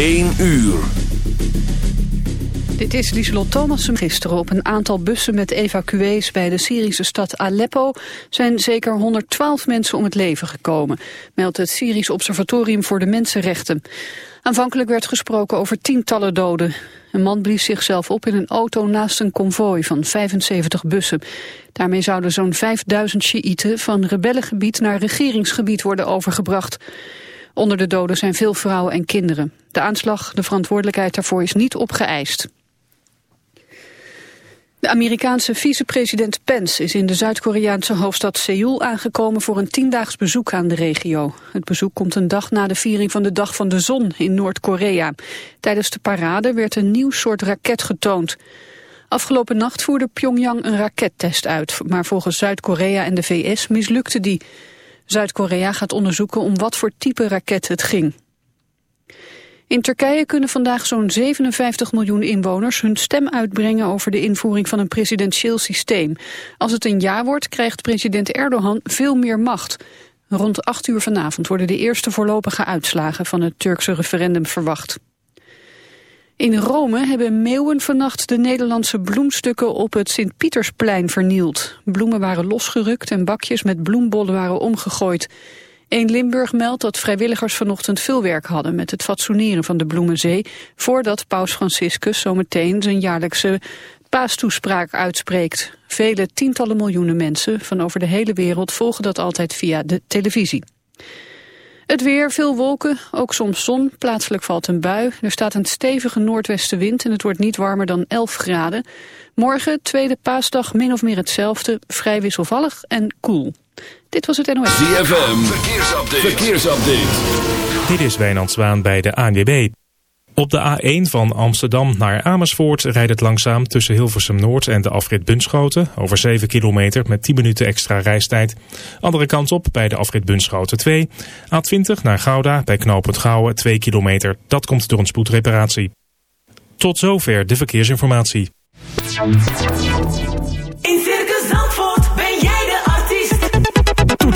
1 uur. Dit is Lieselot Thomassen. Gisteren op een aantal bussen met evacuees bij de Syrische stad Aleppo zijn zeker 112 mensen om het leven gekomen, meldt het Syrisch Observatorium voor de Mensenrechten. Aanvankelijk werd gesproken over tientallen doden. Een man blies zichzelf op in een auto naast een konvooi van 75 bussen. Daarmee zouden zo'n 5000 Sjiïten van rebellengebied naar regeringsgebied worden overgebracht. Onder de doden zijn veel vrouwen en kinderen. De aanslag, de verantwoordelijkheid daarvoor is niet opgeëist. De Amerikaanse vicepresident Pence is in de Zuid-Koreaanse hoofdstad Seoul aangekomen voor een tiendaags bezoek aan de regio. Het bezoek komt een dag na de viering van de Dag van de Zon in Noord-Korea. Tijdens de parade werd een nieuw soort raket getoond. Afgelopen nacht voerde Pyongyang een rakettest uit, maar volgens Zuid-Korea en de VS mislukte die. Zuid-Korea gaat onderzoeken om wat voor type raket het ging. In Turkije kunnen vandaag zo'n 57 miljoen inwoners hun stem uitbrengen over de invoering van een presidentieel systeem. Als het een ja wordt, krijgt president Erdogan veel meer macht. Rond 8 uur vanavond worden de eerste voorlopige uitslagen van het Turkse referendum verwacht. In Rome hebben meeuwen vannacht de Nederlandse bloemstukken op het Sint-Pietersplein vernield. Bloemen waren losgerukt en bakjes met bloembollen waren omgegooid. Eén Limburg meldt dat vrijwilligers vanochtend veel werk hadden met het fatsoeneren van de Bloemenzee, voordat paus Franciscus zometeen zijn jaarlijkse paastoespraak uitspreekt. Vele tientallen miljoenen mensen van over de hele wereld volgen dat altijd via de televisie. Het weer, veel wolken, ook soms zon. Plaatselijk valt een bui. Er staat een stevige noordwestenwind en het wordt niet warmer dan 11 graden. Morgen, tweede paasdag, min of meer hetzelfde. Vrij wisselvallig en koel. Dit was het NOS. ZFM, verkeersupdate. verkeersupdate. Dit is Wijnand Zwaan bij de ANWB. Op de A1 van Amsterdam naar Amersfoort rijdt het langzaam tussen Hilversum Noord en de afrit Bunschoten. Over 7 kilometer met 10 minuten extra reistijd. Andere kant op bij de afrit Bunschoten 2. A20 naar Gouda bij knooppunt Gouwen 2 kilometer. Dat komt door een spoedreparatie. Tot zover de verkeersinformatie.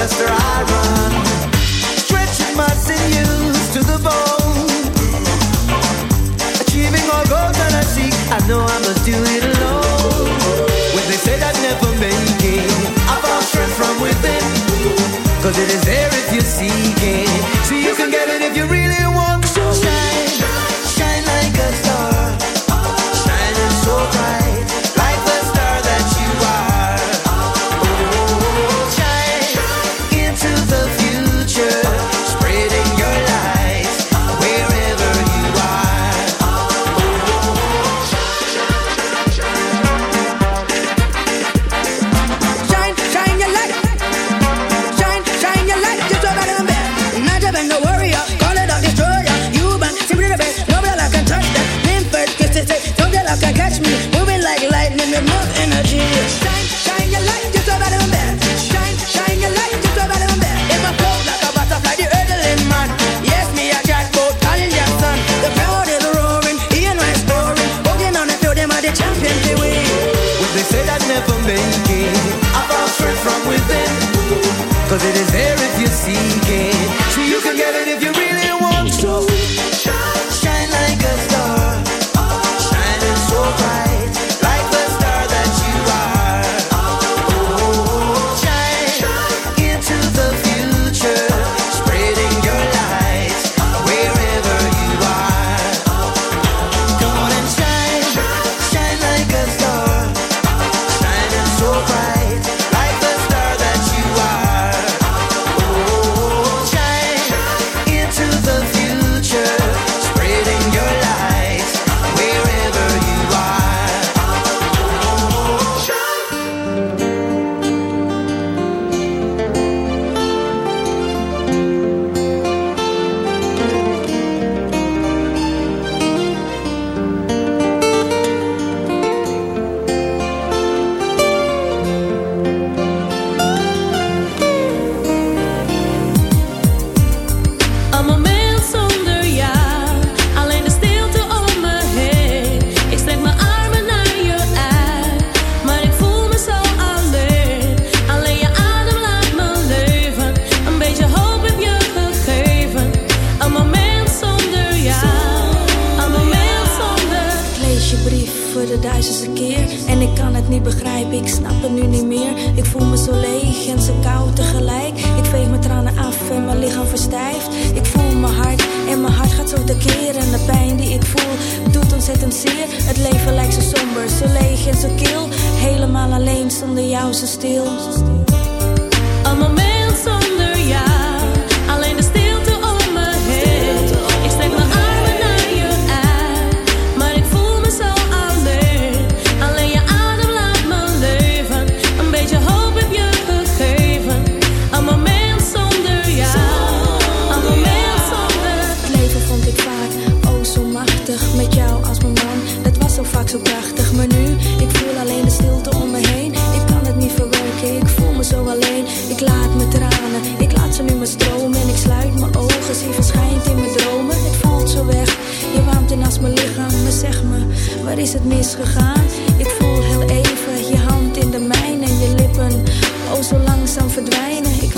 faster I run, stretching my sinews to the bone, achieving all goals that I seek. I know I must do it alone. When they say I'd never make it, I found strength from within. Cause it is there if you seek it. So you can get it if you really want Cause it is there if you seek it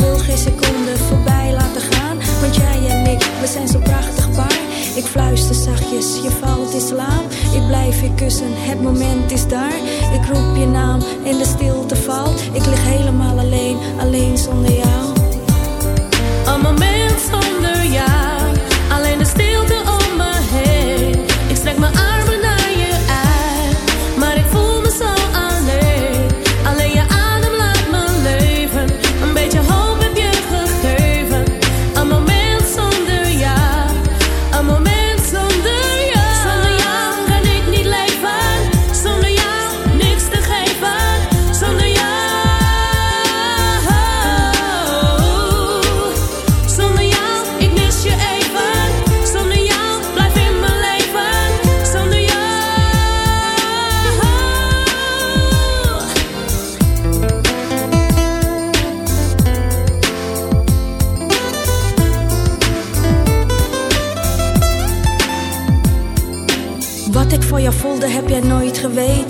wil geen seconde voorbij laten gaan. Want jij en ik, we zijn zo prachtig paar. Ik fluister zachtjes, je valt in slaap. Ik blijf je kussen, het moment is daar. Ik roep je naam en de stilte valt. Ik lig helemaal alleen, alleen zonder jou. Een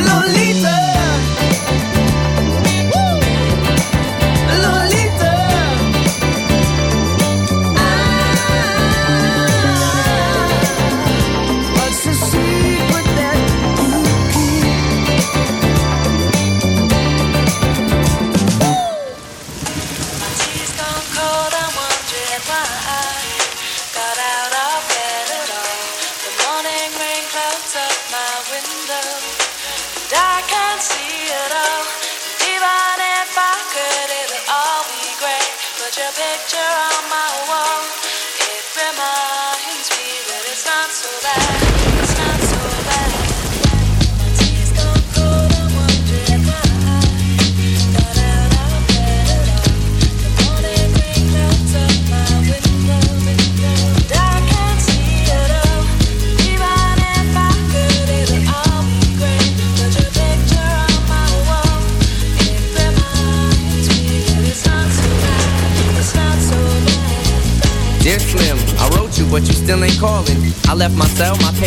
lonely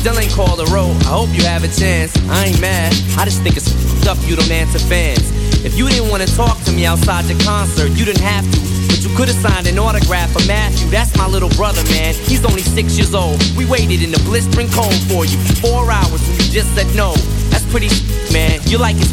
Still ain't called a road. I hope you have a chance. I ain't mad. I just think it's up you don't answer fans. If you didn't want to talk to me outside the concert, you didn't have to. But you could have signed an autograph for Matthew. That's my little brother, man. He's only six years old. We waited in the blistering cold for you four hours and you just said no. That's pretty man. You're like his